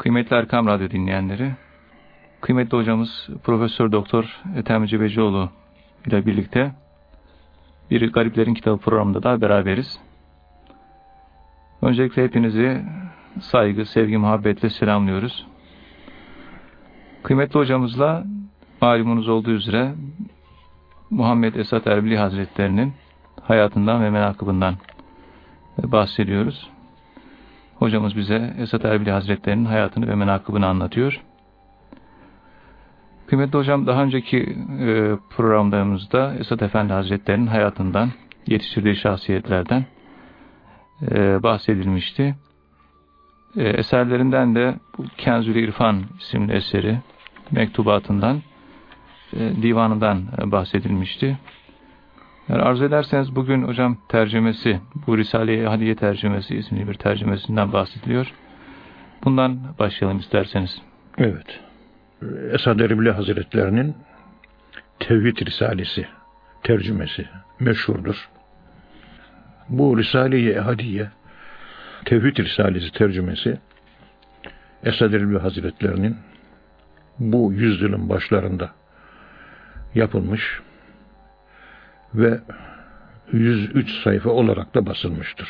Kıymetli Erkam Radyo dinleyenleri, kıymetli hocamız Profesör Doktor Ethem Cebecioğlu ile birlikte bir Gariplerin Kitabı programında da beraberiz. Öncelikle hepinizi saygı, sevgi, muhabbetle selamlıyoruz. Kıymetli hocamızla malumunuz olduğu üzere Muhammed Esat Erbili Hazretlerinin hayatından ve menakıbından bahsediyoruz. Hocamız bize Esat Erbili Hazretlerinin hayatını ve menakıbını anlatıyor. Kıymetli hocam daha önceki e, programlarımızda Esat Efendi Hazretlerinin hayatından, yetiştirdiği şahsiyetlerden e, bahsedilmişti. E, eserlerinden de bu Kenzül İrfan isimli eseri, mektubatından, divanından bahsedilmişti. Yani arzu ederseniz bugün hocam tercümesi, bu Risale-i Hadiye tercümesi isimli bir tercümesinden bahsediliyor. Bundan başlayalım isterseniz. Evet. Esad Erbil Hazretlerinin Tevhid Risalesi tercümesi meşhurdur. Bu Risale-i Hadiye Tevhid Risalesi tercümesi Esad Erbil Hazretlerinin bu yüzyılın başlarında yapılmış ve 103 sayfa olarak da basılmıştır.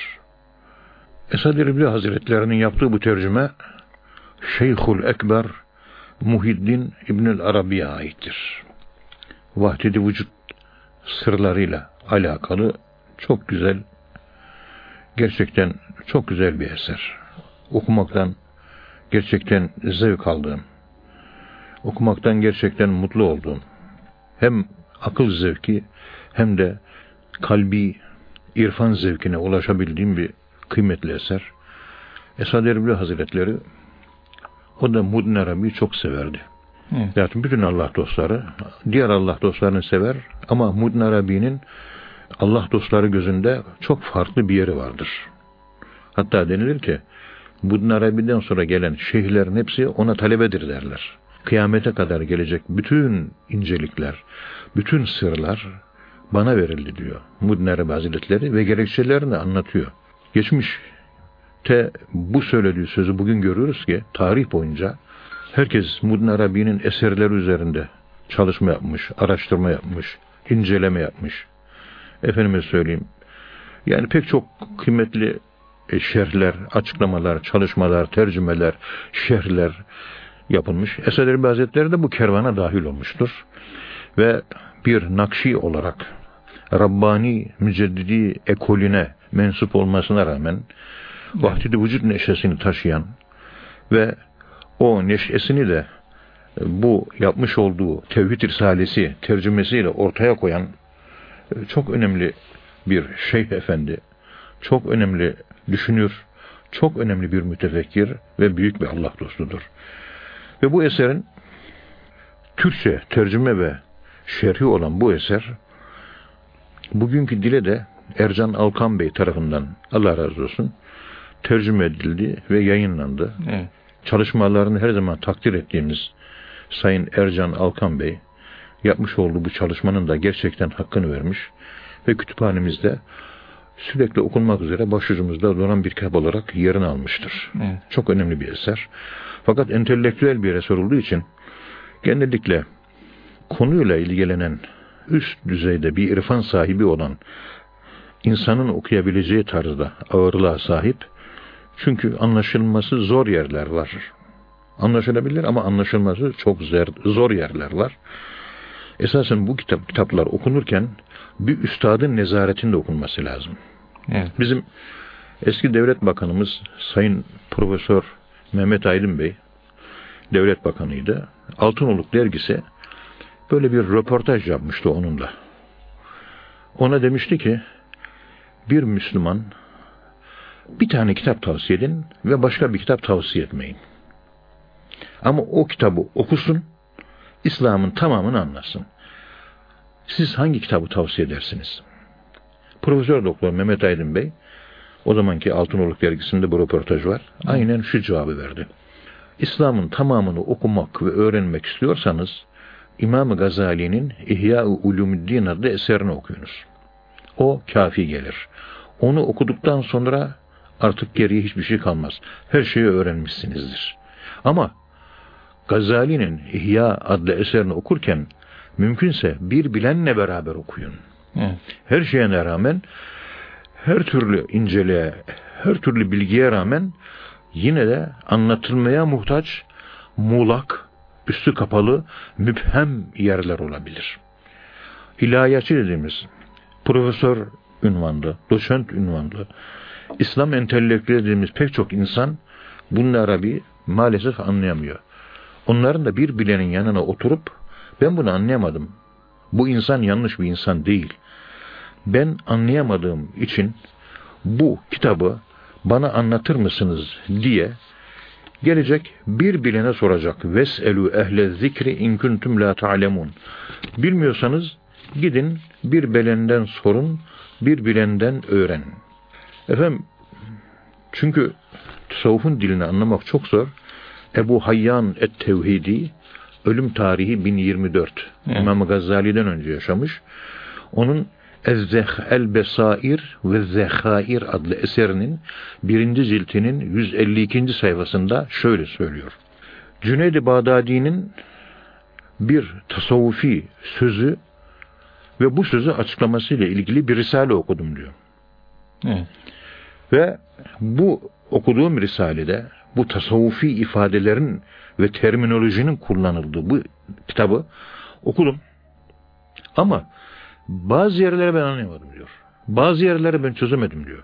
Esad Erbil Hazretlerinin yaptığı bu tercüme Şeyhul Ekber Muhiddin İbnül Arabi'ye aittir. Vahdedi vücut sırlarıyla alakalı çok güzel, gerçekten çok güzel bir eser. Okumaktan gerçekten zevk aldığım, okumaktan gerçekten mutlu olduğum, hem akıl zevki hem de kalbi irfan zevkine ulaşabildiğim bir kıymetli eser. Esad Erbil Hazretleri o da Mudin Arabi'yi çok severdi. Evet. Zaten bütün Allah dostları, diğer Allah dostlarını sever ama Mudin Arabi'nin Allah dostları gözünde çok farklı bir yeri vardır. Hatta denilir ki Mudin Arabi'den sonra gelen şeyhlerin hepsi ona talebedir derler. Kıyamete kadar gelecek bütün incelikler, bütün sırlar bana verildi diyor. Mudin Arabi Hazretleri ve gerekçelerini anlatıyor. Geçmiş te bu söylediği sözü bugün görüyoruz ki tarih boyunca herkes Mudin Arabi'nin eserleri üzerinde çalışma yapmış, araştırma yapmış, inceleme yapmış. Efendime söyleyeyim. Yani pek çok kıymetli e, şerhler, açıklamalar, çalışmalar, tercümeler, şerhler yapılmış. Esad Erbil Hazretleri de bu kervana dahil olmuştur. Ve bir nakşi olarak Rabbani müceddidi ekolüne mensup olmasına rağmen vahdidi vücut neşesini taşıyan ve o neşesini de e, bu yapmış olduğu Tevhid Risalesi tercümesiyle ortaya koyan e, çok önemli bir şeyh efendi, çok önemli düşünür, çok önemli bir mütefekkir ve büyük bir Allah dostudur. Ve bu eserin Türkçe tercüme ve şerhi olan bu eser bugünkü dile de Ercan Alkan Bey tarafından Allah razı olsun tercüme edildi ve yayınlandı. Evet. Çalışmalarını her zaman takdir ettiğimiz Sayın Ercan Alkan Bey yapmış olduğu bu çalışmanın da gerçekten hakkını vermiş ve kütüphanemizde sürekli okunmak üzere başucumuzda duran bir kitap olarak yerini almıştır. Evet. Çok önemli bir eser. Fakat entelektüel bir eser olduğu için genellikle konuyla ilgilenen üst düzeyde bir irfan sahibi olan insanın okuyabileceği tarzda ağırlığa sahip çünkü anlaşılması zor yerler var. Anlaşılabilir ama anlaşılması çok zor yerler var. Esasen bu kitap, kitaplar okunurken bir üstadın nezaretinde okunması lazım. Evet. Bizim eski devlet bakanımız Sayın Profesör Mehmet Aydın Bey devlet bakanıydı. Altınoluk dergisi böyle bir röportaj yapmıştı onunla. Ona demişti ki bir Müslüman bir tane kitap tavsiye edin ve başka bir kitap tavsiye etmeyin. Ama o kitabı okusun, İslam'ın tamamını anlasın. Siz hangi kitabı tavsiye edersiniz? Profesör Doktor Mehmet Aydın Bey, o zamanki Altınoluk dergisinde bu röportaj var. Aynen şu cevabı verdi. İslam'ın tamamını okumak ve öğrenmek istiyorsanız İmam Gazali'nin İhya-ı Ulumuddin adlı eserini okuyunuz. O kafi gelir. Onu okuduktan sonra artık geriye hiçbir şey kalmaz. Her şeyi öğrenmişsinizdir. Ama Gazali'nin İhya adlı eserini okurken mümkünse bir bilenle beraber okuyun. Evet. Her şeye rağmen her türlü inceliğe, her türlü bilgiye rağmen yine de anlatılmaya muhtaç, muğlak, üstü kapalı, müphem yerler olabilir. İlahiyatçı dediğimiz profesör ünvanlı, doçent ünvanlı, İslam entelektüeli dediğimiz pek çok insan bunları bir maalesef anlayamıyor. Onların da bir bilenin yanına oturup ben bunu anlayamadım. Bu insan yanlış bir insan değil. Ben anlayamadığım için bu kitabı bana anlatır mısınız diye gelecek bir bilene soracak. Veselu ehle zikri in kuntum la ta'lemun. Bilmiyorsanız gidin bir bilenden sorun, bir bilenden öğrenin. Efendim çünkü tasavvufun dilini anlamak çok zor. Ebu Hayyan et-Tevhidi ölüm tarihi 1024. Evet. İmam Gazali'den önce yaşamış. Onun Ezzeh el Besair ve Zehair adlı eserinin birinci ciltinin 152. sayfasında şöyle söylüyor. Cüneyd-i Bağdadi'nin bir tasavvufi sözü ve bu sözü açıklamasıyla ilgili bir risale okudum diyor. Evet. Ve bu okuduğum risalede bu tasavvufi ifadelerin ve terminolojinin kullanıldığı bu kitabı okudum. Ama bazı yerleri ben anlayamadım diyor. Bazı yerleri ben çözemedim diyor.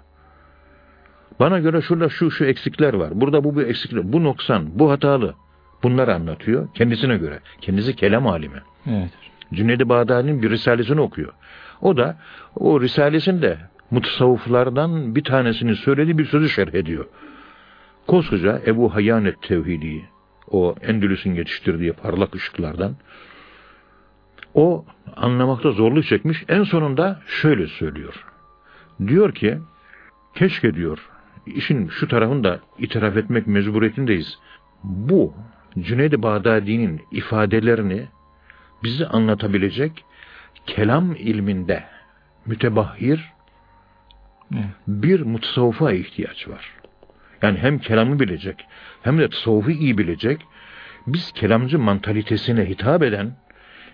Bana göre şurada şu şu eksikler var. Burada bu bu eksikler. Bu noksan, bu hatalı. Bunları anlatıyor kendisine göre. Kendisi kelam alimi. Evet. Cüneyd-i Bağdadi'nin bir risalesini okuyor. O da o risalesinde mutasavvıflardan bir tanesini söyledi bir sözü şerh ediyor. Koskoca Ebu Hayyanet Tevhidi, o Endülüs'ün yetiştirdiği parlak ışıklardan, o anlamakta zorluk çekmiş. En sonunda şöyle söylüyor. Diyor ki, keşke diyor, işin şu tarafını da itiraf etmek mecburiyetindeyiz. Bu Cüneyd-i Bağdadi'nin ifadelerini bizi anlatabilecek kelam ilminde mütebahhir bir mutasavvufa ihtiyaç var. Yani hem kelamı bilecek hem de tasavvufu iyi bilecek. Biz kelamcı mantalitesine hitap eden,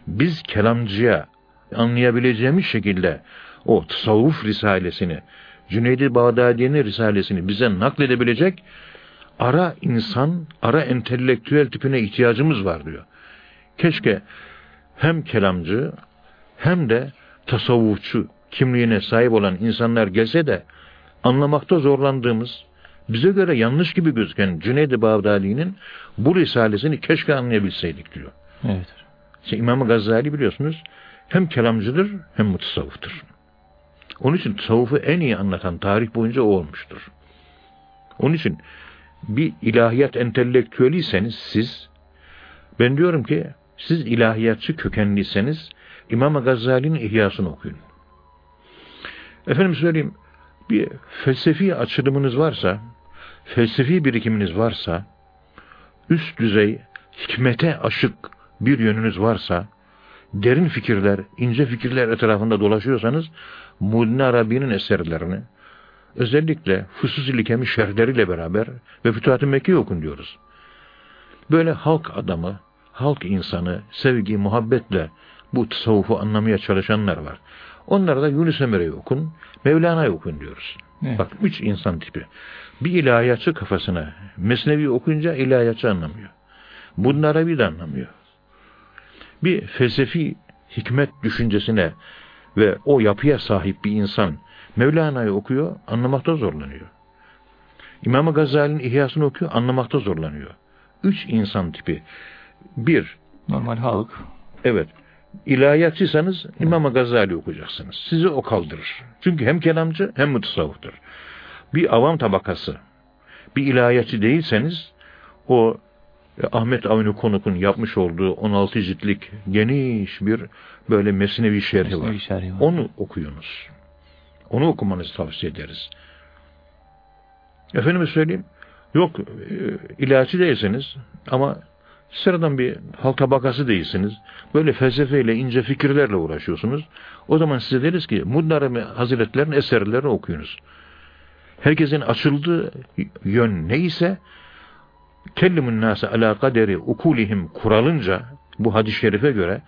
biz kelamcıya anlayabileceğimiz şekilde o tasavvuf risalesini, Cüneyd-i Bağdadi'nin risalesini bize nakledebilecek ara insan, ara entelektüel tipine ihtiyacımız var diyor. Keşke hem kelamcı hem de tasavvufçu kimliğine sahip olan insanlar gelse de anlamakta zorlandığımız, bize göre yanlış gibi gözüken Cüneyd-i Bağdadi'nin bu risalesini keşke anlayabilseydik diyor. Evet. İşte İmam Gazali biliyorsunuz hem kelamcıdır hem mutasavvıftır. Onun için tasavvufu en iyi anlatan tarih boyunca o olmuştur. Onun için bir ilahiyat entelektüeliyseniz siz, ben diyorum ki siz ilahiyatçı kökenliyseniz İmam Gazali'nin İhyasını okuyun. Efendim söyleyeyim, bir felsefi açılımınız varsa, felsefi birikiminiz varsa, üst düzey, hikmete aşık bir yönünüz varsa, derin fikirler, ince fikirler etrafında dolaşıyorsanız, Muddin Arabi'nin eserlerini, özellikle Fusus-i Likemi şerhleriyle beraber ve Fütuhat-ı Mekke'yi okun diyoruz. Böyle halk adamı, halk insanı, sevgi, muhabbetle bu tasavvufu anlamaya çalışanlar var. Onlara da Yunus Emre'yi okun, Mevlana'yı okun diyoruz. Evet. Bak üç insan tipi. Bir ilahiyatçı kafasına Mesnevi okuyunca ilahiyatçı anlamıyor. Bunlara bir de anlamıyor. Bir felsefi hikmet düşüncesine ve o yapıya sahip bir insan Mevlana'yı okuyor, anlamakta zorlanıyor. İmam Gazali'nin İhyasını okuyor, anlamakta zorlanıyor. Üç insan tipi. Bir, normal halk. Evet. İlahiyatçıysanız İmam Gazali okuyacaksınız. Sizi o kaldırır. Çünkü hem kelamcı hem mutasavvıftır. Bir avam tabakası, bir ilahiyatçı değilseniz o Ahmet Avni Konuk'un yapmış olduğu 16 ciltlik geniş bir böyle mesnevi şerhi var. Şerhi var. Onu okuyunuz. Onu okumanızı tavsiye ederiz. Efendime söyleyeyim, yok e, ilahiyatçı değilseniz ama Sıradan bir halk tabakası değilsiniz. Böyle felsefeyle, ince fikirlerle uğraşıyorsunuz. O zaman size deriz ki Mudnarami Hazretlerinin eserlerini okuyunuz. Herkesin açıldığı yön neyse kellimun nase ala kaderi ukulihim kuralınca bu hadis-i şerife göre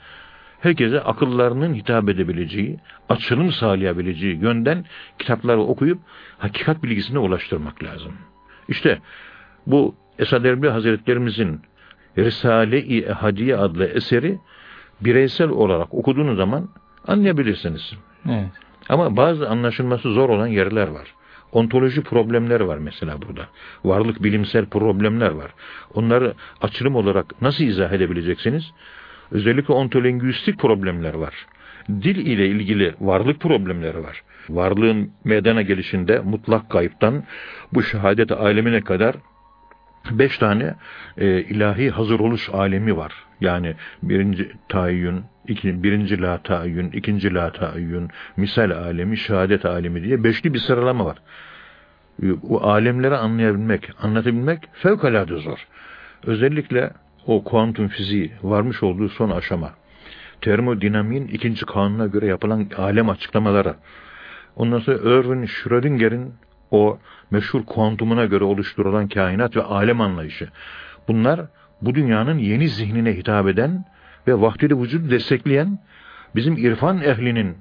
herkese akıllarının hitap edebileceği, açılım sağlayabileceği yönden kitapları okuyup hakikat bilgisine ulaştırmak lazım. İşte bu Esad Erbil Hazretlerimizin Risale-i Ehadiye adlı eseri bireysel olarak okuduğunuz zaman anlayabilirsiniz. Evet. Ama bazı anlaşılması zor olan yerler var. Ontoloji problemleri var mesela burada. Varlık bilimsel problemler var. Onları açılım olarak nasıl izah edebileceksiniz? Özellikle ontolingüistik problemler var. Dil ile ilgili varlık problemleri var. Varlığın meydana gelişinde mutlak kayıptan bu şehadet alemine kadar beş tane e, ilahi hazır oluş alemi var. Yani birinci tayyün, iki, birinci la tayyün, ikinci la tayyün, misal alemi, şehadet alemi diye beşli bir sıralama var. Bu alemleri anlayabilmek, anlatabilmek fevkalade zor. Özellikle o kuantum fiziği varmış olduğu son aşama. Termodinamiğin ikinci kanuna göre yapılan alem açıklamaları. Ondan sonra Erwin Schrödinger'in o meşhur kuantumuna göre oluşturulan kainat ve alem anlayışı. Bunlar bu dünyanın yeni zihnine hitap eden ve vahdedi vücudu destekleyen bizim irfan ehlinin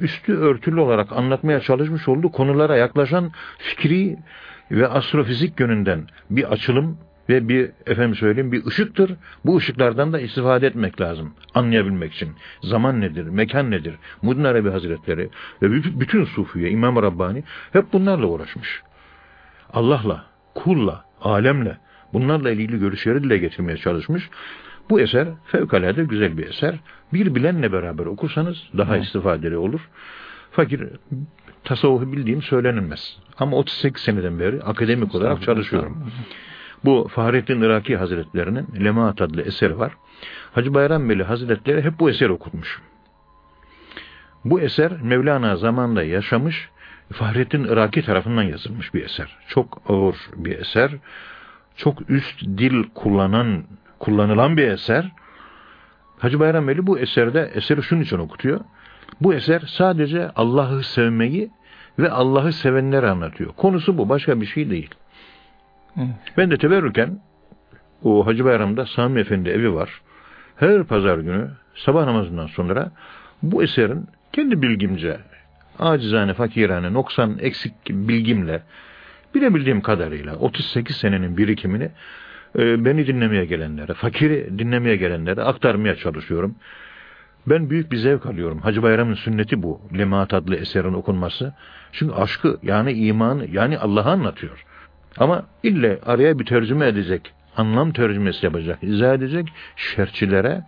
üstü örtülü olarak anlatmaya çalışmış olduğu konulara yaklaşan fikri ve astrofizik yönünden bir açılım ve bir efendim söyleyeyim bir ışıktır. Bu ışıklardan da istifade etmek lazım anlayabilmek için. Zaman nedir, mekan nedir? Mudin Arabi Hazretleri ve bütün Sufiye, İmam Rabbani hep bunlarla uğraşmış. Allah'la, kulla, alemle bunlarla ilgili görüşleri dile getirmeye çalışmış. Bu eser fevkalade güzel bir eser. Bir bilenle beraber okursanız daha evet. istifadeli olur. Fakir tasavvufu bildiğim söylenilmez. Ama 38 seneden beri akademik olarak çalışıyorum. Bu Fahrettin Iraki Hazretlerinin Lemaat adlı eseri var. Hacı Bayram Veli Hazretleri hep bu eseri okutmuş. Bu eser Mevlana zamanında yaşamış Fahrettin Iraki tarafından yazılmış bir eser. Çok ağır bir eser. Çok üst dil kullanan kullanılan bir eser. Hacı Bayram Veli bu eserde eseri şunun için okutuyor. Bu eser sadece Allah'ı sevmeyi ve Allah'ı sevenleri anlatıyor. Konusu bu, başka bir şey değil. Ben de teberrüken o Hacı Bayram'da Sami Efendi evi var. Her pazar günü sabah namazından sonra bu eserin kendi bilgimce acizane, fakirane, noksan, eksik bilgimle bilebildiğim kadarıyla 38 senenin birikimini e, beni dinlemeye gelenlere, fakiri dinlemeye gelenlere aktarmaya çalışıyorum. Ben büyük bir zevk alıyorum. Hacı Bayram'ın sünneti bu. Lemaat adlı eserin okunması. Çünkü aşkı yani imanı yani Allah'ı anlatıyor. Ama ille araya bir tercüme edecek, anlam tercümesi yapacak, izah edecek şerçilere,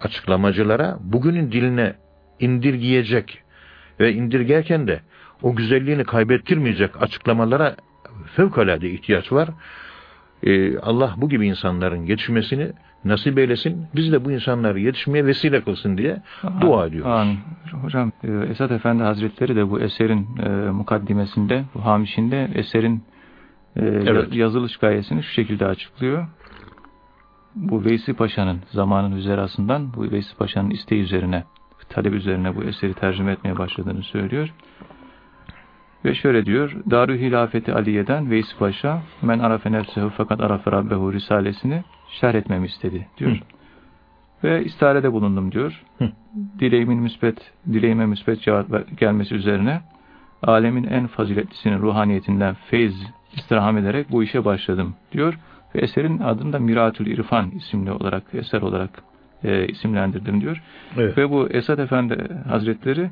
açıklamacılara bugünün diline indirgeyecek ve indirgerken de o güzelliğini kaybettirmeyecek açıklamalara fevkalade ihtiyaç var. Ee, Allah bu gibi insanların yetişmesini nasip eylesin. Biz de bu insanları yetişmeye vesile kılsın diye dua ediyoruz. Amin. Hocam e, Esat Efendi Hazretleri de bu eserin e, mukaddimesinde, bu hamişinde eserin e, evet. yazılış gayesini şu şekilde açıklıyor. Bu Veysi Paşa'nın zamanın üzerasından bu Veysi Paşa'nın isteği üzerine talep üzerine bu eseri tercüme etmeye başladığını söylüyor. Ve şöyle diyor, Darü Hilafeti Aliye'den Veys Paşa, Men arafe nefsehu fakat arafe rabbehu risalesini şerh etmemi istedi diyor. Hı. Ve istarede bulundum diyor. Hı. Dileğimin müsbet, dileğime müsbet cevap gelmesi üzerine alemin en faziletlisinin ruhaniyetinden feyz istirham ederek bu işe başladım diyor. Ve eserin adını da Miratül İrfan isimli olarak, eser olarak e, isimlendirdim diyor. Evet. Ve bu Esad Efendi Hazretleri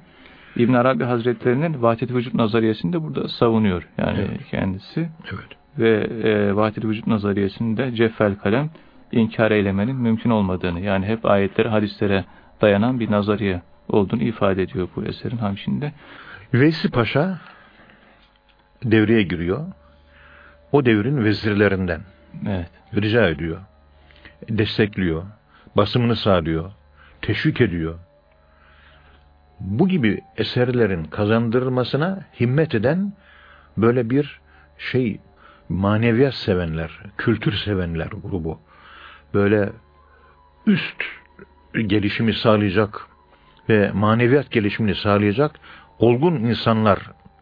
İbn Arabi Hazretlerinin vahdet vücut nazariyesini de burada savunuyor. Yani evet. kendisi. Evet. Ve e, vahdet vücut nazariyesinde ceffel kalem inkar eylemenin mümkün olmadığını yani hep ayetlere, hadislere dayanan bir nazariye olduğunu ifade ediyor bu eserin hamşinde. Veysi Paşa devreye giriyor. O devrin vezirlerinden. Evet. Rica ediyor. Destekliyor basımını sağlıyor, teşvik ediyor. Bu gibi eserlerin kazandırılmasına himmet eden böyle bir şey maneviyat sevenler, kültür sevenler grubu. Böyle üst gelişimi sağlayacak ve maneviyat gelişimini sağlayacak olgun insanlar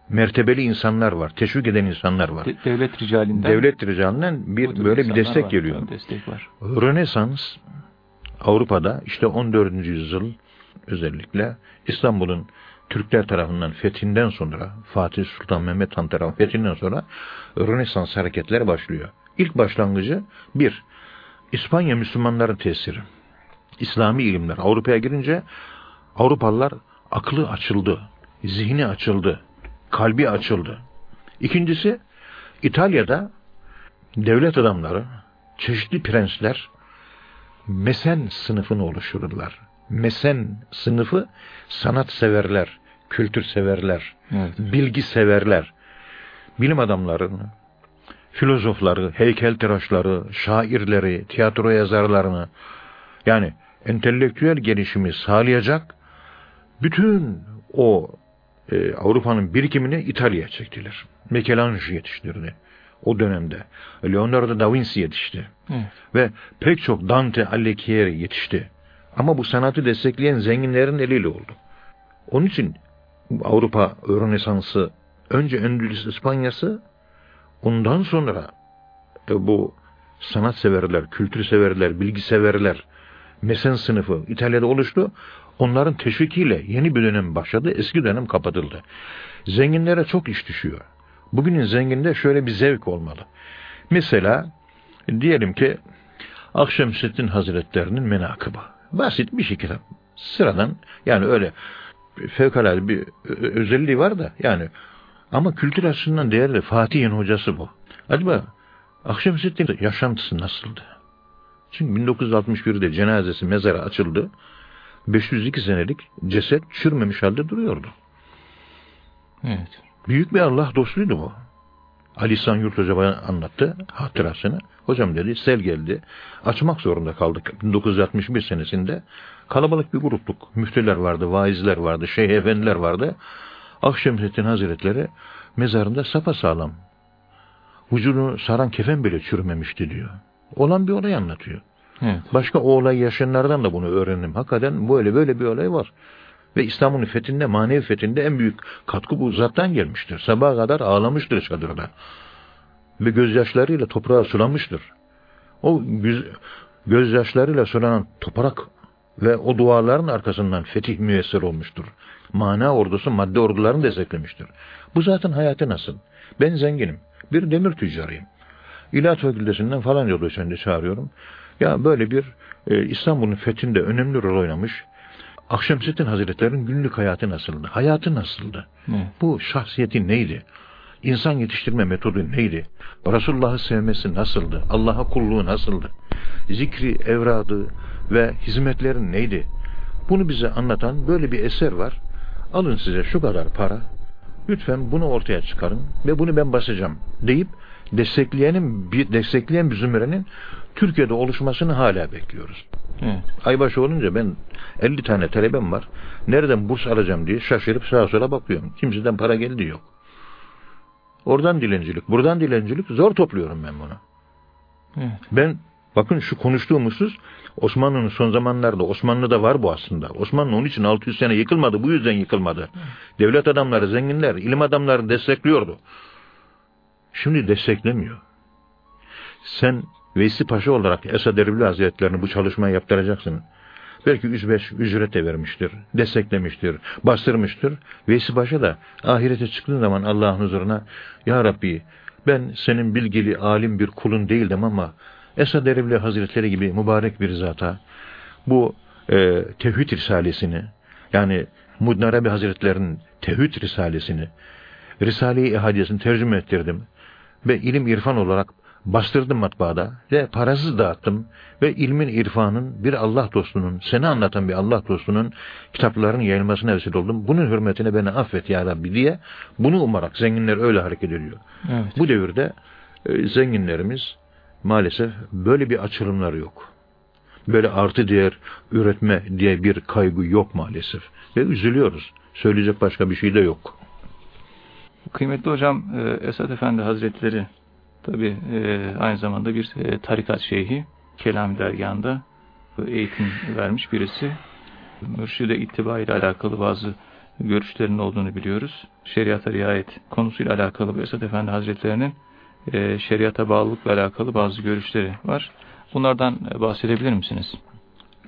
mertebeli insanlar var. Teşvik eden insanlar var. De- devlet ricalinden. Devlet ricalinden bir böyle bir destek var, geliyor. Destek var. Rönesans Avrupa'da işte 14. yüzyıl özellikle İstanbul'un Türkler tarafından fethinden sonra Fatih Sultan Mehmet Han tarafından fethinden sonra Rönesans hareketleri başlıyor. İlk başlangıcı bir, İspanya Müslümanların tesiri. İslami ilimler Avrupa'ya girince Avrupalılar aklı açıldı, zihni açıldı, kalbi açıldı. İkincisi İtalya'da devlet adamları, çeşitli prensler mesen sınıfını oluştururlar. Mesen sınıfı sanat severler, kültür severler, Evet. bilgi severler. Bilim adamlarını, filozofları, heykeltıraşları, şairleri, tiyatro yazarlarını yani entelektüel gelişimi sağlayacak bütün o e, Avrupa'nın birikimini İtalya'ya çektiler. Michelangelo yetiştirdi o dönemde. Leonardo da Vinci yetişti. Evet. Ve pek çok Dante Alighieri yetişti. Ama bu sanatı destekleyen zenginlerin eliyle oldu. Onun için Avrupa Rönesansı önce Endülüs İspanyası ondan sonra e, bu sanat severler, kültür severler, bilgi severler, mesen sınıfı İtalya'da oluştu. Onların teşvikiyle yeni bir dönem başladı, eski dönem kapatıldı. Zenginlere çok iş düşüyor. Bugünün zenginde şöyle bir zevk olmalı. Mesela diyelim ki Akşemseddin Hazretlerinin menakıbı. Basit bir şey kitap. Sıradan yani öyle fevkalade bir özelliği var da yani ama kültür açısından değerli Fatih'in hocası bu. Acaba Akşemseddin yaşantısı nasıldı? Çünkü 1961'de cenazesi mezara açıldı. 502 senelik ceset çürmemiş halde duruyordu. Evet. Büyük bir Allah dostuydu bu. Ali İhsan Yurt Hoca bana anlattı hatırasını. Hocam dedi sel geldi. Açmak zorunda kaldık 1961 senesinde. Kalabalık bir grupluk. Müftüler vardı, vaizler vardı, şeyh efendiler vardı. Akşemseddin Hazretleri mezarında sapasağlam. Vücudunu saran kefen bile çürümemişti diyor. Olan bir olay anlatıyor. Evet. Başka o olayı yaşayanlardan da bunu öğrendim. Hakikaten böyle böyle bir olay var. Ve İstanbul'un fethinde, manevi fethinde en büyük katkı bu zattan gelmiştir. Sabaha kadar ağlamıştır çadırda. Ve gözyaşlarıyla toprağa sulamıştır. O göz, gözyaşlarıyla sulanan toprak ve o duaların arkasından fetih müyesser olmuştur. Mana ordusu madde ordularını desteklemiştir. Bu zaten hayatı nasıl? Ben zenginim. Bir demir tüccarıyım. İlahi Fakültesinden falan yolu çağırıyorum. Ya böyle bir e, İstanbul'un fethinde önemli rol oynamış. Akşemseddin Hazretleri'nin günlük hayatı nasıldı? Hayatı nasıldı? Evet. Bu şahsiyeti neydi? İnsan yetiştirme metodu neydi? Resulullah'ı sevmesi nasıldı? Allah'a kulluğu nasıldı? Zikri, evradı ve hizmetlerin neydi? Bunu bize anlatan böyle bir eser var. Alın size şu kadar para. Lütfen bunu ortaya çıkarın ve bunu ben basacağım deyip destekleyenin bir destekleyen bir zümrenin Türkiye'de oluşmasını hala bekliyoruz. Evet. Aybaşı olunca ben 50 tane talebem var. Nereden burs alacağım diye şaşırıp sağa sola bakıyorum. Kimseden para geldi yok. Oradan dilencilik, buradan dilencilik zor topluyorum ben bunu. Evet. Ben bakın şu konuştuğumuz Osmanlı'nın son zamanlarda Osmanlı'da var bu aslında. Osmanlı onun için 600 sene yıkılmadı. Bu yüzden yıkılmadı. Devlet adamları, zenginler, ilim adamları destekliyordu. Şimdi desteklemiyor. Sen Veysi Paşa olarak Esad Erbil Hazretlerini bu çalışmayı yaptıracaksın. Belki 105 ücret de vermiştir, desteklemiştir, bastırmıştır. Veysi Paşa da ahirete çıktığı zaman Allah'ın huzuruna Ya Rabbi ben senin bilgili alim bir kulun değildim ama Esad Erbil Hazretleri gibi mübarek bir zata bu e, Tevhid Risalesini yani Mudin Arabi Hazretlerinin Tevhid Risalesini Risale-i Ehadiyesini tercüme ettirdim ve ilim irfan olarak bastırdım matbaada ve parasız dağıttım ve ilmin irfanın bir Allah dostunun, seni anlatan bir Allah dostunun kitaplarının yayılmasına vesile oldum. Bunun hürmetine beni affet ya Rabbi diye bunu umarak zenginler öyle hareket ediyor. Evet. Bu devirde e, zenginlerimiz maalesef böyle bir açılımları yok. Böyle artı değer üretme diye bir kaygı yok maalesef. Ve üzülüyoruz. Söyleyecek başka bir şey de yok. Kıymetli hocam e, Esad Efendi Hazretleri tabi aynı zamanda bir e, tarikat şeyhi Kelam dergahında eğitim vermiş birisi. Mürşide ittiba ile alakalı bazı görüşlerinin olduğunu biliyoruz. Şeriata riayet konusuyla alakalı bu Esad Efendi Hazretlerinin e, şeriata bağlılıkla alakalı bazı görüşleri var. Bunlardan bahsedebilir misiniz?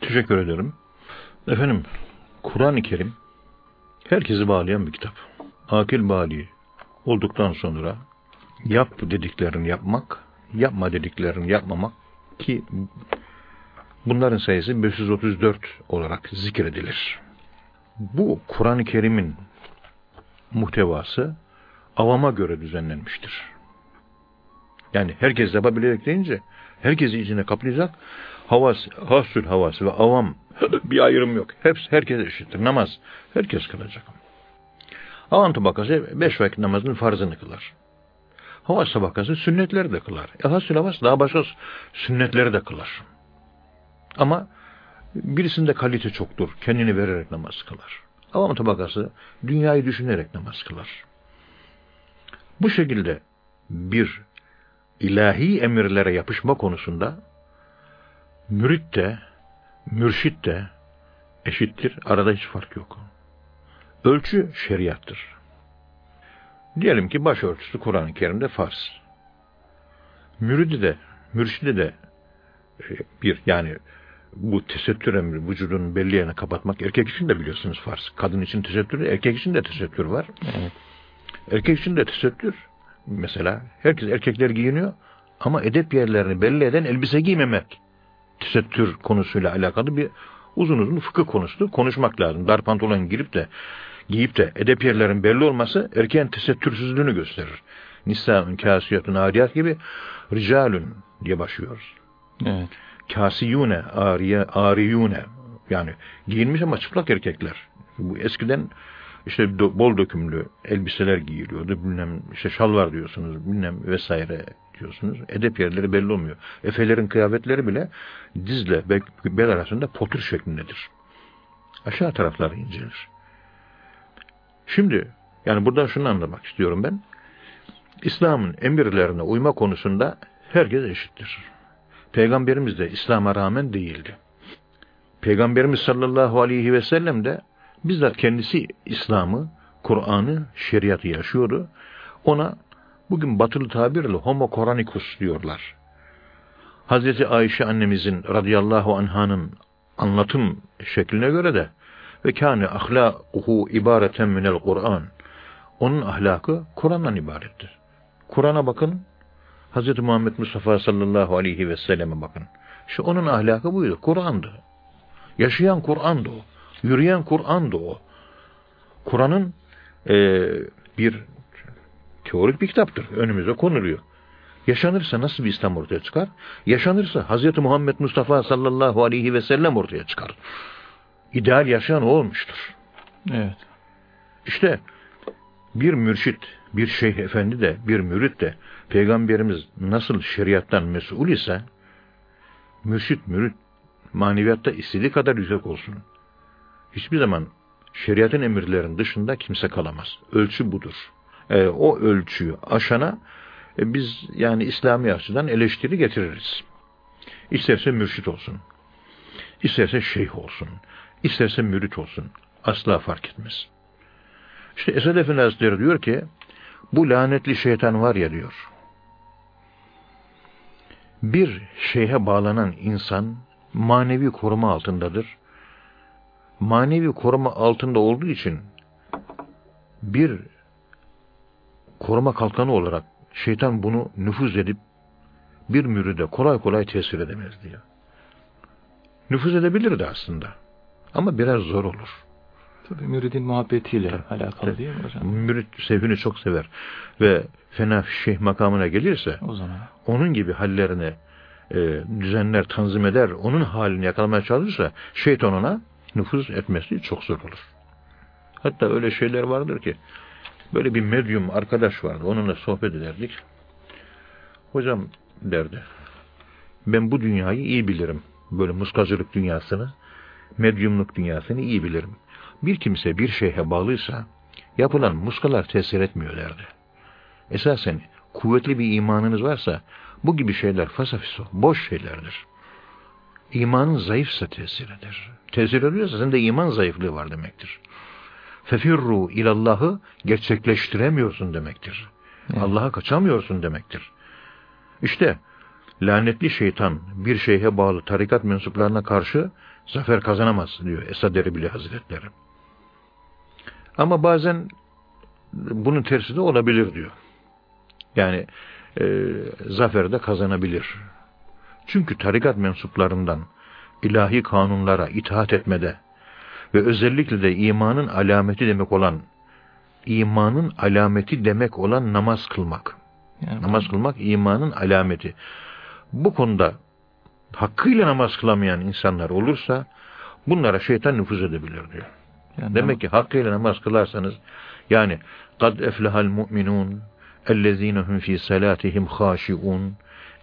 Teşekkür ederim. Efendim, Kur'an-ı Kerim herkesi bağlayan bir kitap. Akil bali olduktan sonra yap dediklerini yapmak, yapma dediklerini yapmamak ki bunların sayısı 534 olarak zikredilir. Bu Kur'an-ı Kerim'in muhtevası avama göre düzenlenmiştir. Yani herkes yapabilecek deyince herkesi içine kaplayacak havas, hasül havası ve avam bir ayrım yok. Hepsi herkes eşittir. Namaz herkes kılacak. Avam tabakası beş vakit namazın farzını kılar. Havas tabakası sünnetleri de kılar. E, hasül havas daha başka sünnetleri de kılar. Ama birisinde kalite çoktur. Kendini vererek namaz kılar. Avam tabakası dünyayı düşünerek namaz kılar. Bu şekilde bir ilahi emirlere yapışma konusunda mürit de, mürşit de eşittir. Arada hiç fark yok. Ölçü şeriattır. Diyelim ki başörtüsü Kur'an-ı Kerim'de farz. Müridi de, mürşidi de e, bir yani bu tesettür emri vücudun belli yerine kapatmak erkek için de biliyorsunuz farz. Kadın için tesettür, erkek için de tesettür var. Evet. Erkek için de tesettür. Mesela herkes erkekler giyiniyor ama edep yerlerini belli eden elbise giymemek tesettür konusuyla alakalı bir uzun uzun fıkıh konusu konuşmak lazım. Dar pantolon girip de giyip de edep yerlerin belli olması erkeğin tesettürsüzlüğünü gösterir. Nisa'ın kasiyatun ariyat gibi ricalun diye başlıyoruz. Evet. Kasiyune, ariye, ariyune yani giyinmiş ama çıplak erkekler. Bu eskiden işte bol dökümlü elbiseler giyiliyordu. Bilmem işte şalvar diyorsunuz, bilmem vesaire diyorsunuz. Edep yerleri belli olmuyor. Efelerin kıyafetleri bile dizle bel arasında potur şeklindedir. Aşağı tarafları incelir. Şimdi yani buradan şunu anlamak istiyorum ben. İslam'ın emirlerine uyma konusunda herkes eşittir. Peygamberimiz de İslam'a rağmen değildi. Peygamberimiz sallallahu aleyhi ve sellem de bizzat kendisi İslam'ı, Kur'an'ı, şeriatı yaşıyordu. Ona bugün batılı tabirle homo koranikus diyorlar. Hazreti Ayşe annemizin radıyallahu anhanın anlatım şekline göre de ve kâne ahlâkuhu ibareten minel Kur'an. Onun ahlakı Kur'an'dan ibarettir. Kur'an'a bakın, Hz. Muhammed Mustafa sallallahu aleyhi ve selleme bakın. Şu onun ahlakı buydu, Kur'an'dı. Yaşayan Kur'an'dı o. Yürüyen Kur'an'dı o. Kur'an'ın e, bir teorik bir kitaptır. Önümüze konuluyor. Yaşanırsa nasıl bir İslam ortaya çıkar? Yaşanırsa Hz. Muhammed Mustafa sallallahu aleyhi ve sellem ortaya çıkar. İdeal yaşayan o olmuştur. Evet. İşte bir mürşit, bir şeyh efendi de, bir mürit de Peygamberimiz nasıl şeriattan mesul ise mürşit, mürit maneviyatta istediği kadar yüksek olsun. Hiçbir zaman şeriatın emirlerin dışında kimse kalamaz. Ölçü budur. E, o ölçüyü aşana e, biz yani İslami açıdan eleştiri getiririz. İsterse mürşit olsun, isterse şeyh olsun, isterse mürit olsun. Asla fark etmez. İşte Esad Efendi Hazretleri diyor ki, bu lanetli şeytan var ya diyor. Bir şeyhe bağlanan insan manevi koruma altındadır. Manevi koruma altında olduğu için bir koruma kalkanı olarak şeytan bunu nüfuz edip bir müride kolay kolay tesir edemez diyor. Nüfuz edebilirdi aslında. Ama biraz zor olur. Tabii müridin muhabbetiyle Tabii. alakalı değil mi hocam? Mürid sevini çok sever. Ve fena şeyh makamına gelirse o zaman onun gibi hallerini e, düzenler, tanzim eder, onun halini yakalamaya çalışırsa şeytan ona nüfuz etmesi çok zor olur. Hatta öyle şeyler vardır ki böyle bir medyum arkadaş vardı. Onunla sohbet ederdik. Hocam derdi. Ben bu dünyayı iyi bilirim. Böyle muskacılık dünyasını, medyumluk dünyasını iyi bilirim. Bir kimse bir şeyhe bağlıysa yapılan muskalar tesir etmiyor derdi. Esasen kuvvetli bir imanınız varsa bu gibi şeyler fasafiso, boş şeylerdir. İmanın zayıfsa tesir eder. Tesir ediyorsa sende iman zayıflığı var demektir. Fefirru ilallahı gerçekleştiremiyorsun demektir. Evet. Allah'a kaçamıyorsun demektir. İşte lanetli şeytan bir şeyhe bağlı tarikat mensuplarına karşı zafer kazanamaz diyor Esad Erbili Hazretleri. Ama bazen bunun tersi de olabilir diyor. Yani e, zafer de kazanabilir. Çünkü tarikat mensuplarından ilahi kanunlara itaat etmede ve özellikle de imanın alameti demek olan imanın alameti demek olan namaz kılmak. Yani namaz kılmak imanın alameti. Bu konuda hakkıyla namaz kılamayan insanlar olursa bunlara şeytan nüfuz edebilir diyor. Yani Demek ki hakkıyla namaz kılarsanız yani kad eflehal mu'minun ellezinehum fi salatihim haşiun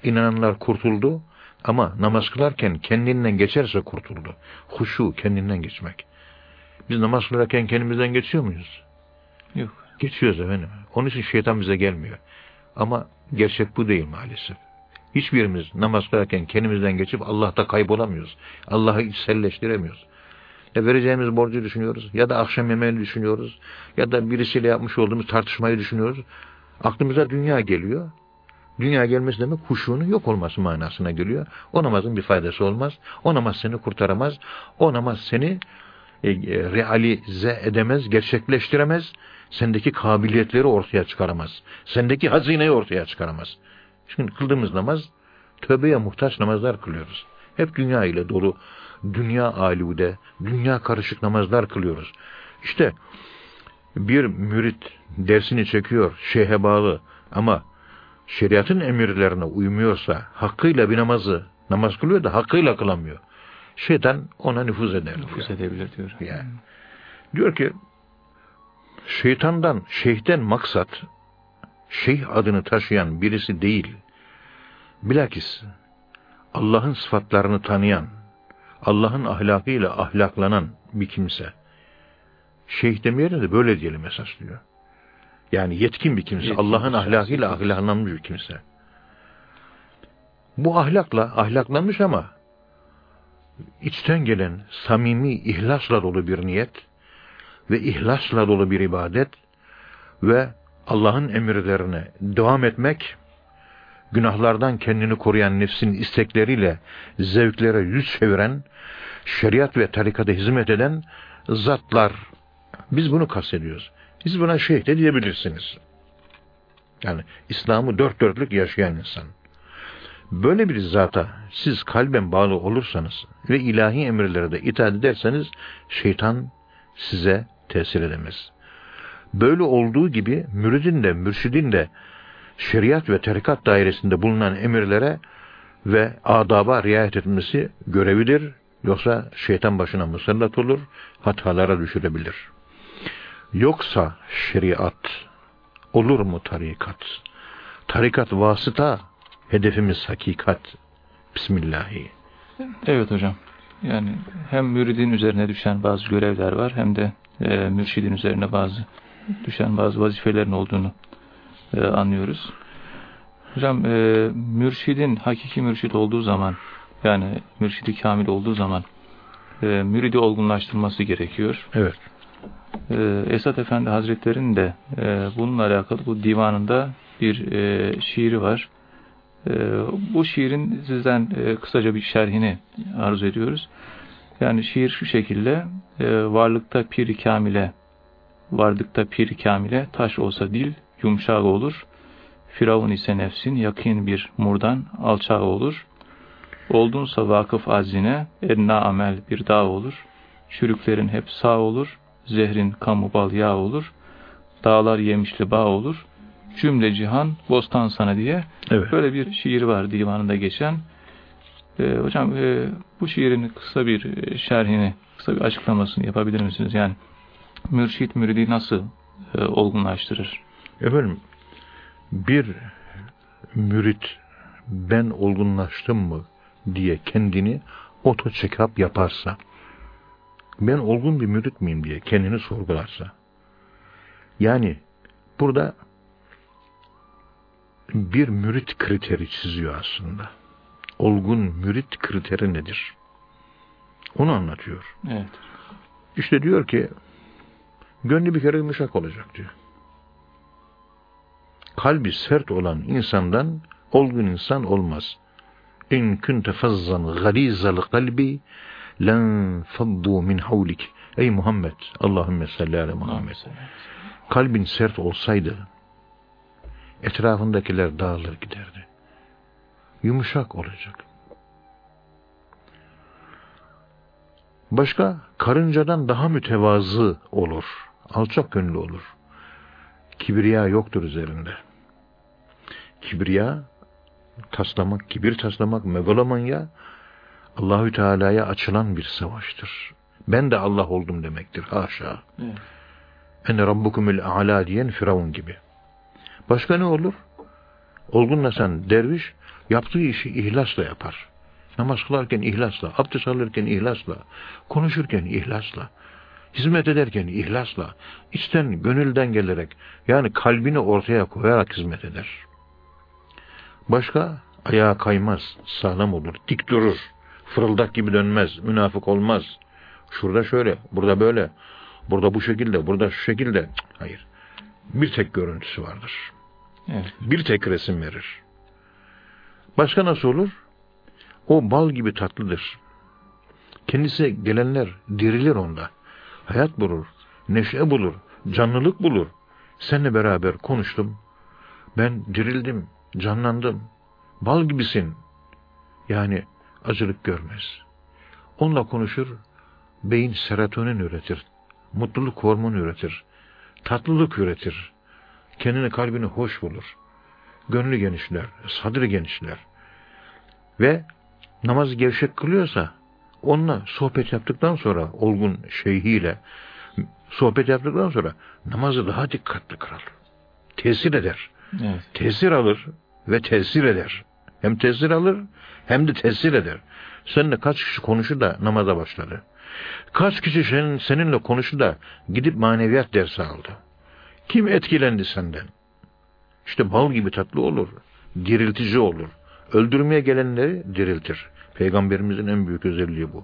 inananlar kurtuldu ama namaz kılarken kendinden geçerse kurtuldu. Huşu kendinden geçmek. Biz namaz kılarken kendimizden geçiyor muyuz? Yok. Geçiyoruz efendim. Onun için şeytan bize gelmiyor. Ama gerçek bu değil maalesef. Hiçbirimiz namaz kılarken kendimizden geçip Allah'ta kaybolamıyoruz. Allah'ı içselleştiremiyoruz. Ya vereceğimiz borcu düşünüyoruz. Ya da akşam yemeğini düşünüyoruz. Ya da birisiyle yapmış olduğumuz tartışmayı düşünüyoruz. Aklımıza dünya geliyor. Dünya gelmesi demek huşunun yok olması manasına geliyor. O namazın bir faydası olmaz. O namaz seni kurtaramaz. O namaz seni e, e, realize edemez, gerçekleştiremez. Sendeki kabiliyetleri ortaya çıkaramaz. Sendeki hazineyi ortaya çıkaramaz. Şimdi kıldığımız namaz tövbeye muhtaç namazlar kılıyoruz. Hep dünya ile dolu, dünya alude, dünya karışık namazlar kılıyoruz. İşte bir mürit dersini çekiyor, şeyhe bağlı ama şeriatın emirlerine uymuyorsa, hakkıyla bir namazı namaz kılıyor da hakkıyla kılamıyor. Şeytan ona nüfuz eder. Nüfuz diyor. edebilir diyor. Yani. Diyor ki şeytandan, şeyhten maksat şeyh adını taşıyan birisi değil. Bilakis Allah'ın sıfatlarını tanıyan, Allah'ın ahlakıyla ahlaklanan bir kimse. Şeyh demeyelim de böyle diyelim esas diyor. Yani yetkin bir kimse, Allah'ın ahlakıyla ahlaklanmış bir kimse. Bu ahlakla ahlaklanmış ama içten gelen samimi ihlasla dolu bir niyet ve ihlasla dolu bir ibadet ve Allah'ın emirlerine devam etmek, günahlardan kendini koruyan nefsin istekleriyle zevklere yüz çeviren, şeriat ve tarikata hizmet eden zatlar. Biz bunu kastediyoruz. Biz buna şeyh de diyebilirsiniz. Yani İslam'ı dört dörtlük yaşayan insan. Böyle bir zata siz kalben bağlı olursanız ve ilahi emirlere de itaat ederseniz şeytan size tesir edemez. Böyle olduğu gibi müridin de mürşidin de şeriat ve tarikat dairesinde bulunan emirlere ve adaba riayet etmesi görevidir. Yoksa şeytan başına musallat olur, hatalara düşürebilir. Yoksa şeriat, olur mu tarikat? Tarikat vasıta, hedefimiz hakikat. Bismillahi. Evet hocam. Yani hem müridin üzerine düşen bazı görevler var hem de e, mürşidin üzerine bazı düşen bazı vazifelerin olduğunu e, anlıyoruz. Hocam e, mürşidin hakiki mürşid olduğu zaman yani mürşidi kamil olduğu zaman e, müridi olgunlaştırması gerekiyor. Evet. E, Esat Efendi Hazretleri'nin de e, bununla alakalı bu divanında bir e, şiiri var. E, bu şiirin sizden e, kısaca bir şerhini arzu ediyoruz. Yani şiir şu şekilde e, varlıkta pir kamile vardıkta pir kamile taş olsa dil yumuşak olur. Firavun ise nefsin yakin bir murdan alçağı olur. Oldunsa vakıf azine edna amel bir dağ olur. Çürüklerin hep sağ olur. Zehrin kamu bal yağ olur. Dağlar yemişli bağ olur. Cümle cihan bostan sana diye evet. böyle bir şiir var divanında geçen. Ee, hocam e, bu şiirin kısa bir e, şerhini, kısa bir açıklamasını yapabilir misiniz? Yani mürşit müridi nasıl e, olgunlaştırır? Efendim bir mürit ben olgunlaştım mı diye kendini oto check-up yaparsa ben olgun bir mürit miyim diye kendini sorgularsa yani burada bir mürit kriteri çiziyor aslında. Olgun mürit kriteri nedir? Onu anlatıyor. Evet. İşte diyor ki Gönlü bir kere yumuşak olacak diyor. Kalbi sert olan insandan olgun insan olmaz. İn kunte fazzan galizal kalbi len faddu min havlik. Ey Muhammed, Allahümme salli ala Muhammed. Kalbin sert olsaydı etrafındakiler dağılır giderdi. Yumuşak olacak. Başka karıncadan daha mütevazı olur. Alçak gönlü olur. Kibriya yoktur üzerinde. Kibriya taslamak, kibir taslamak, megalomanya Allahü Teala'ya açılan bir savaştır. Ben de Allah oldum demektir. Haşa. Evet. Ene rabbukumul a'la diyen Firavun gibi. Başka ne olur? Olgunlasan derviş yaptığı işi ihlasla yapar. Namaz kılarken ihlasla, abdest alırken ihlasla, konuşurken ihlasla, hizmet ederken ihlasla, içten, gönülden gelerek, yani kalbini ortaya koyarak hizmet eder. Başka ayağa kaymaz, sağlam olur, dik durur, fırıldak gibi dönmez, münafık olmaz. Şurada şöyle, burada böyle, burada bu şekilde, burada şu şekilde. Hayır. Bir tek görüntüsü vardır. Evet. Bir tek resim verir. Başka nasıl olur? O bal gibi tatlıdır. Kendisi gelenler dirilir onda. Hayat bulur, neşe bulur, canlılık bulur. Seninle beraber konuştum. Ben dirildim, canlandım. Bal gibisin. Yani acılık görmez. Onunla konuşur, beyin serotonin üretir. Mutluluk hormonu üretir. Tatlılık üretir. Kendini kalbini hoş bulur. Gönlü genişler, sadrı genişler. Ve namazı gevşek kılıyorsa onunla sohbet yaptıktan sonra olgun şeyhiyle sohbet yaptıktan sonra namazı daha dikkatli kırar. Tesir eder. Evet. Tesir alır ve tesir eder. Hem tesir alır hem de tesir eder. Seninle kaç kişi konuşur da namaza başladı. Kaç kişi senin, seninle konuştu da gidip maneviyat dersi aldı. Kim etkilendi senden? İşte bal gibi tatlı olur. Diriltici olur. Öldürmeye gelenleri diriltir. Peygamberimizin en büyük özelliği bu.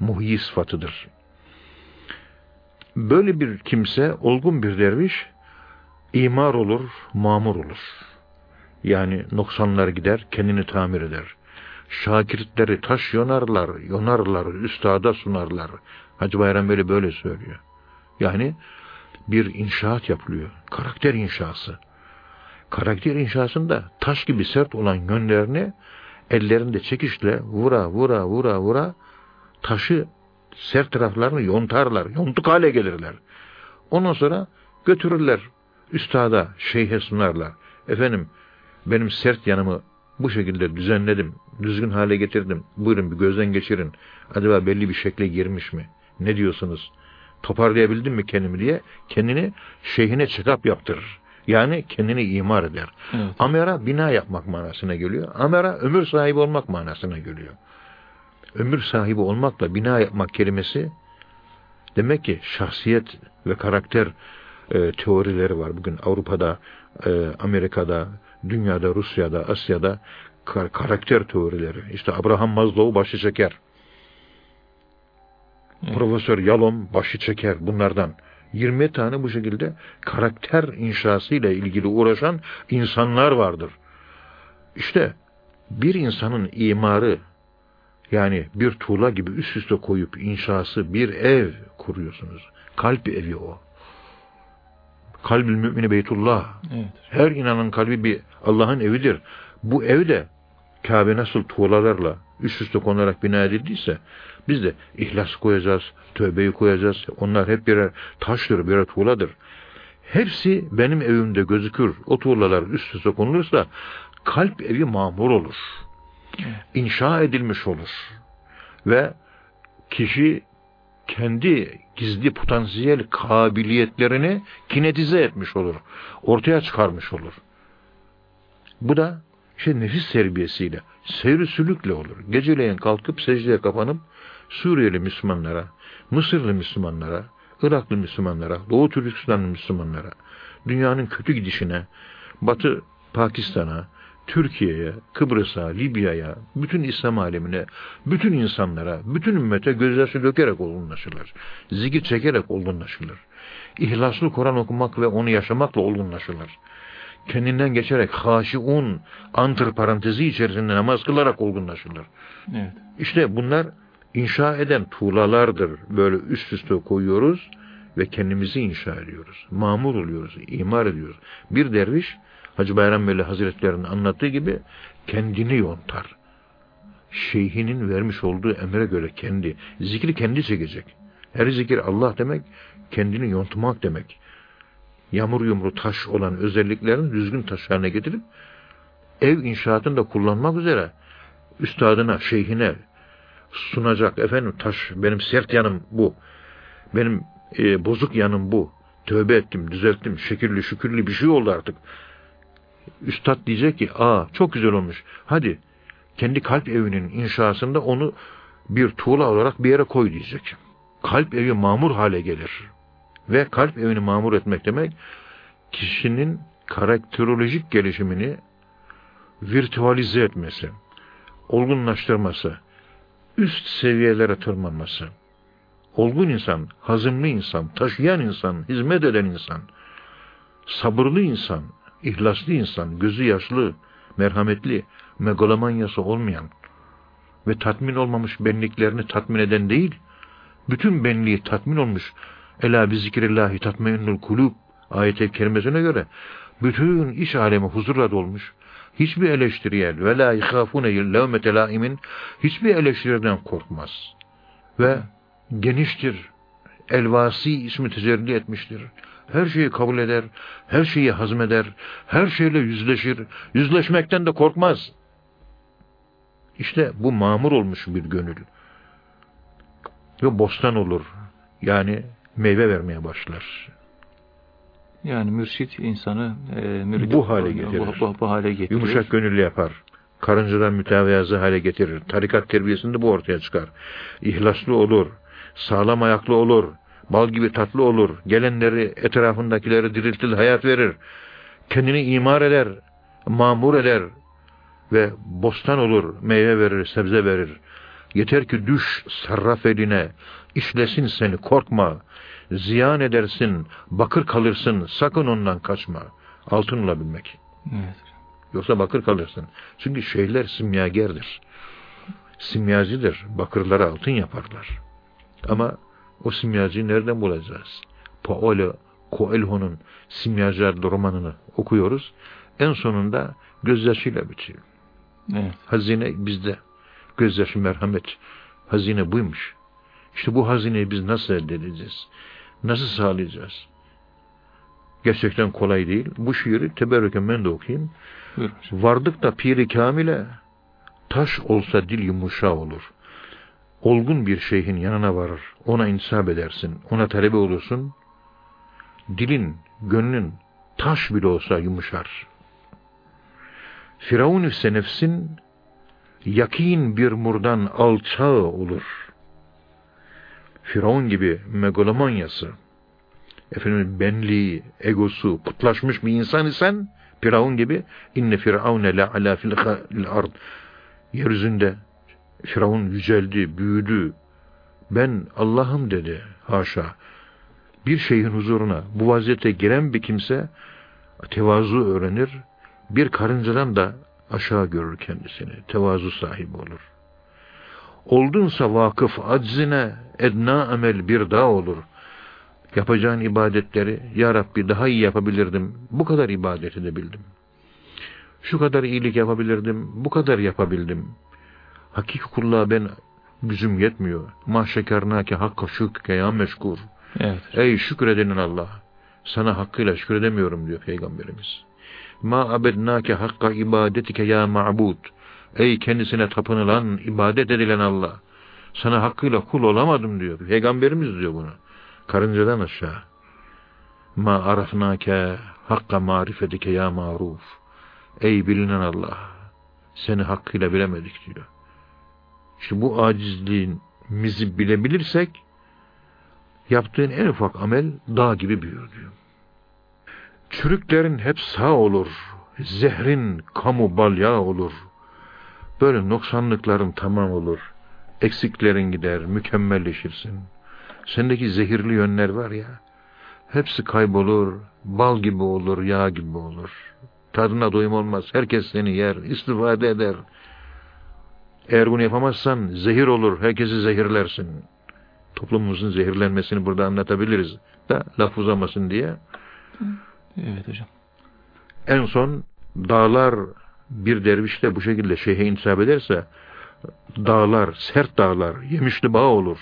Muhyi sıfatıdır. Böyle bir kimse, olgun bir derviş, imar olur, mamur olur. Yani noksanlar gider, kendini tamir eder. Şakiritleri taş yonarlar, yonarlar, üstada sunarlar. Hacı Bayram böyle böyle söylüyor. Yani bir inşaat yapılıyor. Karakter inşası. Karakter inşasında taş gibi sert olan yönlerini ellerinde çekişle vura vura vura vura taşı sert taraflarını yontarlar. Yontuk hale gelirler. Ondan sonra götürürler. Üstada, şeyhe sunarlar. Efendim benim sert yanımı bu şekilde düzenledim. Düzgün hale getirdim. Buyurun bir gözden geçirin. Acaba belli bir şekle girmiş mi? Ne diyorsunuz? Toparlayabildim mi kendimi diye kendini şeyhine çıkap yaptırır. Yani kendini imar eder. Evet. Amera bina yapmak manasına geliyor. Amera ömür sahibi olmak manasına geliyor. Ömür sahibi olmakla bina yapmak kelimesi demek ki şahsiyet ve karakter e, teorileri var. Bugün Avrupa'da, e, Amerika'da, dünyada, Rusya'da, Asya'da kar karakter teorileri. İşte Abraham Maslow başı çeker. Evet. Profesör Yalom başı çeker bunlardan. 20 tane bu şekilde karakter inşası ile ilgili uğraşan insanlar vardır. İşte bir insanın imarı yani bir tuğla gibi üst üste koyup inşası bir ev kuruyorsunuz. Kalp evi o. Kalbül mümini beytullah. Evet. Her inanın kalbi bir Allah'ın evidir. Bu ev de Kabe nasıl tuğlalarla üst üste konularak bina edildiyse biz de ihlas koyacağız, tövbeyi koyacağız. Onlar hep birer taştır, birer tuğladır. Hepsi benim evimde gözükür. O tuğlalar üst üste konulursa kalp evi mamur olur. İnşa edilmiş olur. Ve kişi kendi gizli potansiyel kabiliyetlerini kinetize etmiş olur. Ortaya çıkarmış olur. Bu da işte nefis terbiyesiyle, seyri sülükle olur. Geceleyin kalkıp secdeye kapanıp Suriyeli Müslümanlara, Mısırlı Müslümanlara, Iraklı Müslümanlara, Doğu Türkistanlı Müslümanlara, dünyanın kötü gidişine, Batı Pakistan'a, Türkiye'ye, Kıbrıs'a, Libya'ya, bütün İslam alemine, bütün insanlara, bütün ümmete gözyaşı dökerek olgunlaşırlar. Zikir çekerek olgunlaşırlar. İhlaslı Kur'an okumak ve onu yaşamakla olgunlaşırlar. Kendinden geçerek haşiun antır parantezi içerisinde namaz kılarak olgunlaşırlar. Evet. İşte bunlar inşa eden tuğlalardır. Böyle üst üste koyuyoruz ve kendimizi inşa ediyoruz. Mamur oluyoruz, imar ediyoruz. Bir derviş Hacı Bayram Veli Hazretleri'nin anlattığı gibi kendini yontar. Şeyhinin vermiş olduğu emre göre kendi, zikri kendi çekecek. Her zikir Allah demek, kendini yontmak demek. Yamur yumru taş olan özelliklerini düzgün taş haline getirip ev inşaatında kullanmak üzere üstadına, şeyhine sunacak. Efendim taş, benim sert yanım bu. Benim e, bozuk yanım bu. Tövbe ettim, düzelttim, şekilli şükürlü bir şey oldu artık. Üstad diyecek ki, aa çok güzel olmuş. Hadi kendi kalp evinin inşasında onu bir tuğla olarak bir yere koy diyecek. Kalp evi mamur hale gelir. Ve kalp evini mamur etmek demek, kişinin karakterolojik gelişimini virtualize etmesi, olgunlaştırması, üst seviyelere tırmanması. Olgun insan, hazımlı insan, taşıyan insan, hizmet eden insan, sabırlı insan, ihlaslı insan, gözü yaşlı, merhametli, megalomanyası olmayan ve tatmin olmamış benliklerini tatmin eden değil, bütün benliği tatmin olmuş, Ela bi zikrillahi tatmainnul kulub ayet-i kerimesine göre bütün iş alemi huzurla dolmuş. Hiçbir eleştiriyel ve la ihafune levmete laimin hiçbir eleştiriden korkmaz. Ve geniştir. Elvasi ismi tecelli etmiştir. Her şeyi kabul eder, her şeyi hazmeder, her şeyle yüzleşir, yüzleşmekten de korkmaz. İşte bu mamur olmuş bir gönül. Ve bostan olur. Yani meyve vermeye başlar. Yani mürşit insanı e, bu hale getirir. Bu, bu, bu hale getirir. Yumuşak gönüllü yapar. Karıncadan mütevazı hale getirir. Tarikat terbiyesinde bu ortaya çıkar. İhlaslı olur. Sağlam ayaklı olur. Bal gibi tatlı olur. Gelenleri, etrafındakileri diriltir, hayat verir. Kendini imar eder. Mamur eder. Ve bostan olur. Meyve verir, sebze verir. Yeter ki düş sarraf eline. işlesin seni, korkma ziyan edersin, bakır kalırsın, sakın ondan kaçma. Altın olabilmek. Evet. Yoksa bakır kalırsın. Çünkü şeyler simyagerdir. Simyacıdır. Bakırları altın yaparlar. Ama o simyacıyı nereden bulacağız? Paolo Coelho'nun Simyacılar romanını okuyoruz. En sonunda gözyaşıyla bitiyor. Evet. Hazine bizde. Gözyaşı merhamet. Hazine buymuş. İşte bu hazineyi biz nasıl elde edeceğiz? Nasıl sağlayacağız? Gerçekten kolay değil. Bu şiiri teberrüken ben de okuyayım. Buyurun. Vardık da piri kamile taş olsa dil yumuşa olur. Olgun bir şeyhin yanına varır. Ona insap edersin. Ona talebe olursun. Dilin, gönlün taş bile olsa yumuşar. Firavun ise nefsin yakin bir murdan alçağı olur.'' Firavun gibi megalomanyası, efendim benliği, egosu putlaşmış bir insan isen Firavun gibi inne firavune la ala fil ard yeryüzünde Firavun yüceldi, büyüdü. Ben Allah'ım dedi. Haşa. Bir şeyin huzuruna bu vaziyete giren bir kimse tevazu öğrenir. Bir karıncadan da aşağı görür kendisini. Tevazu sahibi olur. Oldunsa vakıf aczine edna amel bir daha olur. Yapacağın ibadetleri Ya Rabbi daha iyi yapabilirdim. Bu kadar ibadet edebildim. Şu kadar iyilik yapabilirdim. Bu kadar yapabildim. Hakiki kulluğa ben gücüm yetmiyor. Ma şekarnake hakka şükke ya meşkur. Evet. Ey şükredenin Allah. Sana hakkıyla şükredemiyorum diyor Peygamberimiz. Ma abednake hakka ibadetike ya ma'bud. Ey kendisine tapınılan, ibadet edilen Allah. Sana hakkıyla kul olamadım diyor. Peygamberimiz diyor bunu. Karıncadan aşağı. Ma arafnake hakka marifetike ya maruf. Ey bilinen Allah. Seni hakkıyla bilemedik diyor. İşte bu acizliğimizi bilebilirsek yaptığın en ufak amel dağ gibi büyür diyor. Çürüklerin hep sağ olur. Zehrin kamu balya olur.'' Böyle noksanlıkların tamam olur. Eksiklerin gider, mükemmelleşirsin. Sendeki zehirli yönler var ya, hepsi kaybolur, bal gibi olur, yağ gibi olur. Tadına doyum olmaz. Herkes seni yer, istifade eder. Eğer bunu yapamazsan zehir olur, herkesi zehirlersin. Toplumumuzun zehirlenmesini burada anlatabiliriz. Da laf uzamasın diye. Evet hocam. En son dağlar bir dervişle bu şekilde şeyhe intisap ederse dağlar, sert dağlar, yemişli bağ olur.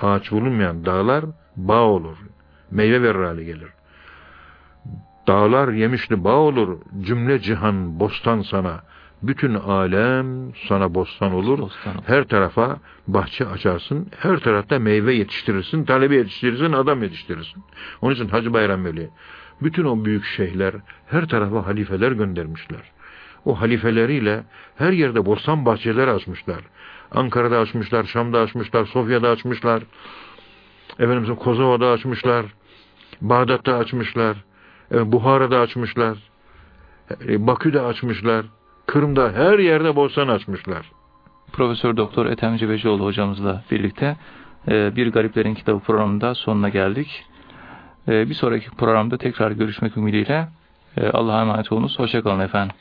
Ağaç bulunmayan dağlar bağ olur. Meyve verir hale gelir. Dağlar yemişli bağ olur. Cümle cihan bostan sana. Bütün alem sana bostan olur. Bostan olur. Her tarafa bahçe açarsın. Her tarafta meyve yetiştirirsin. Talebe yetiştirirsin. Adam yetiştirirsin. Onun için Hacı Bayram Veli bütün o büyük şeyhler her tarafa halifeler göndermişler. O halifeleriyle her yerde bostan bahçeler açmışlar. Ankara'da açmışlar, Şam'da açmışlar, Sofya'da açmışlar. Efendim Kozova'da açmışlar. Bağdat'ta açmışlar. e, Buhara'da açmışlar. e, Bakü'de açmışlar. Kırım'da her yerde bostan açmışlar. Profesör Doktor Ethem Cebecioğlu hocamızla birlikte e, Bir Gariplerin Kitabı programında sonuna geldik. Bir sonraki programda tekrar görüşmek ümidiyle Allah'a emanet olunuz. Hoşçakalın efendim.